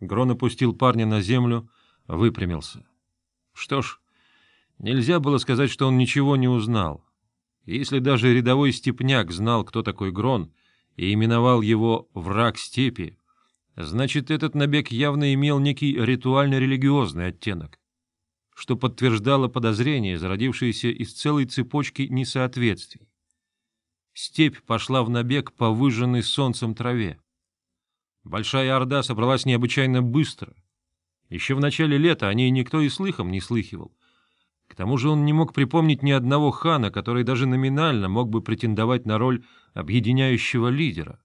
Грон опустил парня на землю, выпрямился. Что ж, нельзя было сказать, что он ничего не узнал. Если даже рядовой степняк знал, кто такой Грон, и именовал его «враг степи», значит, этот набег явно имел некий ритуально-религиозный оттенок, что подтверждало подозрение, зародившееся из целой цепочки несоответствий. Степь пошла в набег по выжженной солнцем траве. Большая Орда собралась необычайно быстро. Еще в начале лета о ней никто и слыхом не слыхивал. К тому же он не мог припомнить ни одного хана, который даже номинально мог бы претендовать на роль объединяющего лидера.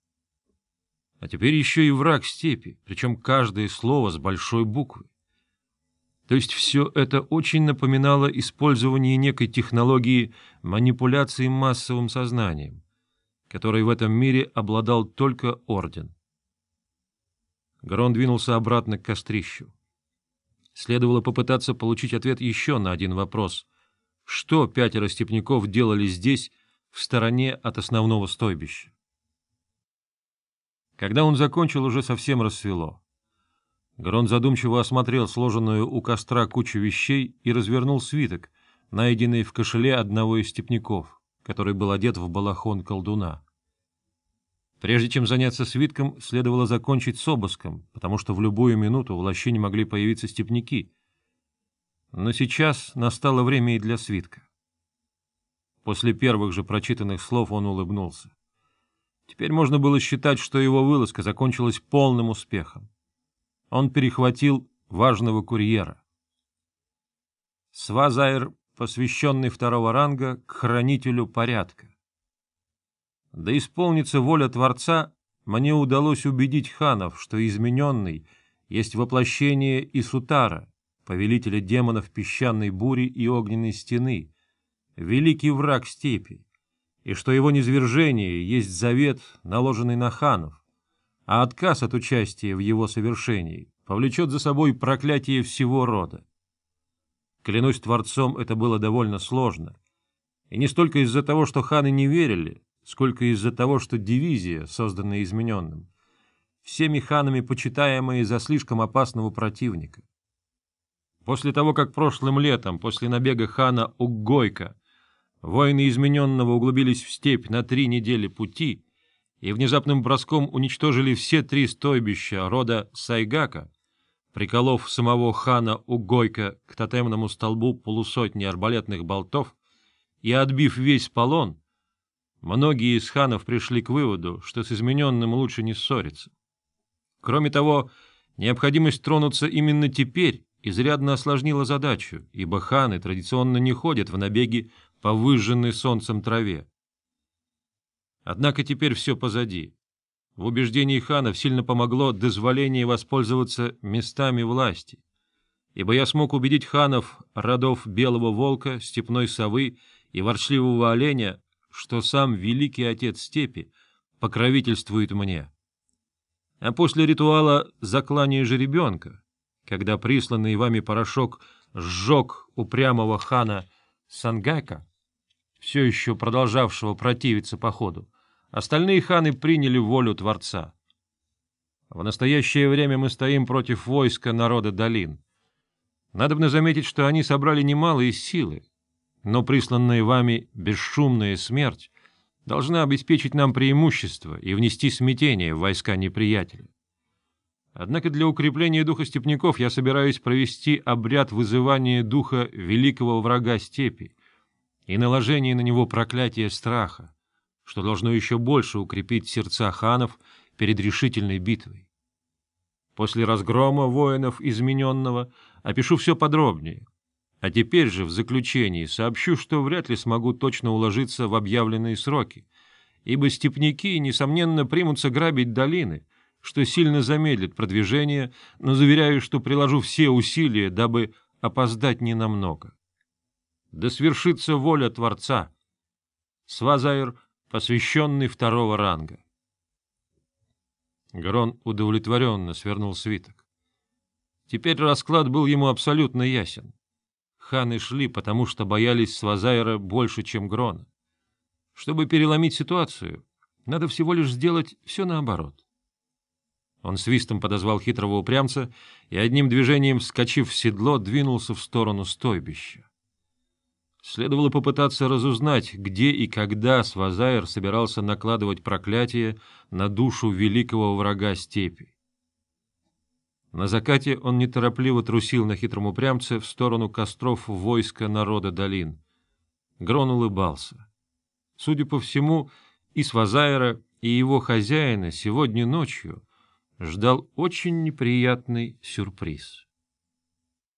А теперь еще и враг степи, причем каждое слово с большой буквы. То есть все это очень напоминало использование некой технологии манипуляции массовым сознанием, которой в этом мире обладал только Орден. Грон двинулся обратно к кострищу. Следовало попытаться получить ответ еще на один вопрос. Что пятеро степняков делали здесь, в стороне от основного стойбища? Когда он закончил, уже совсем рассвело. Грон задумчиво осмотрел сложенную у костра кучу вещей и развернул свиток, найденный в кошеле одного из степняков, который был одет в балахон колдуна. Прежде чем заняться свитком, следовало закончить с обыском, потому что в любую минуту в лощине могли появиться степняки. Но сейчас настало время и для свитка. После первых же прочитанных слов он улыбнулся. Теперь можно было считать, что его вылазка закончилась полным успехом. Он перехватил важного курьера. Свазайр, посвященный второго ранга, к хранителю порядка. Да исполнится воля Творца, мне удалось убедить ханов, что измененный есть воплощение Исутара, повелителя демонов песчаной бури и огненной стены, великий враг степи, и что его низвержение есть завет, наложенный на ханов, а отказ от участия в его совершении повлечет за собой проклятие всего рода. Клянусь Творцом, это было довольно сложно, и не столько из-за того, что ханы не верили, сколько из-за того, что дивизия, созданная измененным, всеми ханами почитаемая за слишком опасного противника. После того, как прошлым летом, после набега хана Уггойка, воины измененного углубились в степь на три недели пути и внезапным броском уничтожили все три стойбища рода Сайгака, приколов самого хана Угойка к тотемному столбу полусотни арбалетных болтов и отбив весь полон, Многие из ханов пришли к выводу, что с измененным лучше не ссориться. Кроме того, необходимость тронуться именно теперь изрядно осложнила задачу, ибо ханы традиционно не ходят в набеги по выжженной солнцем траве. Однако теперь все позади. В убеждении ханов сильно помогло дозволение воспользоваться местами власти, ибо я смог убедить ханов родов Белого Волка, Степной Совы и Ворчливого Оленя что сам великий отец степи покровительствует мне. А после ритуала заклания жеребенка, когда присланный вами порошок сжег упрямого хана Сангака, все еще продолжавшего противиться походу, остальные ханы приняли волю Творца. В настоящее время мы стоим против войска народа долин. Надобно заметить, что они собрали немалые силы, но присланная вами бесшумная смерть должна обеспечить нам преимущество и внести смятение в войска неприятеля. Однако для укрепления духа степняков я собираюсь провести обряд вызывания духа великого врага степи и наложения на него проклятия страха, что должно еще больше укрепить сердца ханов перед решительной битвой. После разгрома воинов измененного опишу все подробнее — а теперь же в заключении сообщу, что вряд ли смогу точно уложиться в объявленные сроки, ибо степняки, несомненно, примутся грабить долины, что сильно замедлит продвижение, но заверяю, что приложу все усилия, дабы опоздать ненамного. Да свершится воля Творца. Свазайр, посвященный второго ранга. Грон удовлетворенно свернул свиток. Теперь расклад был ему абсолютно ясен. Ханы шли, потому что боялись Свазайра больше, чем Грона. Чтобы переломить ситуацию, надо всего лишь сделать все наоборот. Он свистом подозвал хитрого упрямца и одним движением, вскочив в седло, двинулся в сторону стойбища. Следовало попытаться разузнать, где и когда Свазайр собирался накладывать проклятие на душу великого врага степи. На закате он неторопливо трусил на хитром упрямце в сторону костров войска народа долин. Грон улыбался. Судя по всему, и Свазайра, и его хозяина сегодня ночью ждал очень неприятный сюрприз.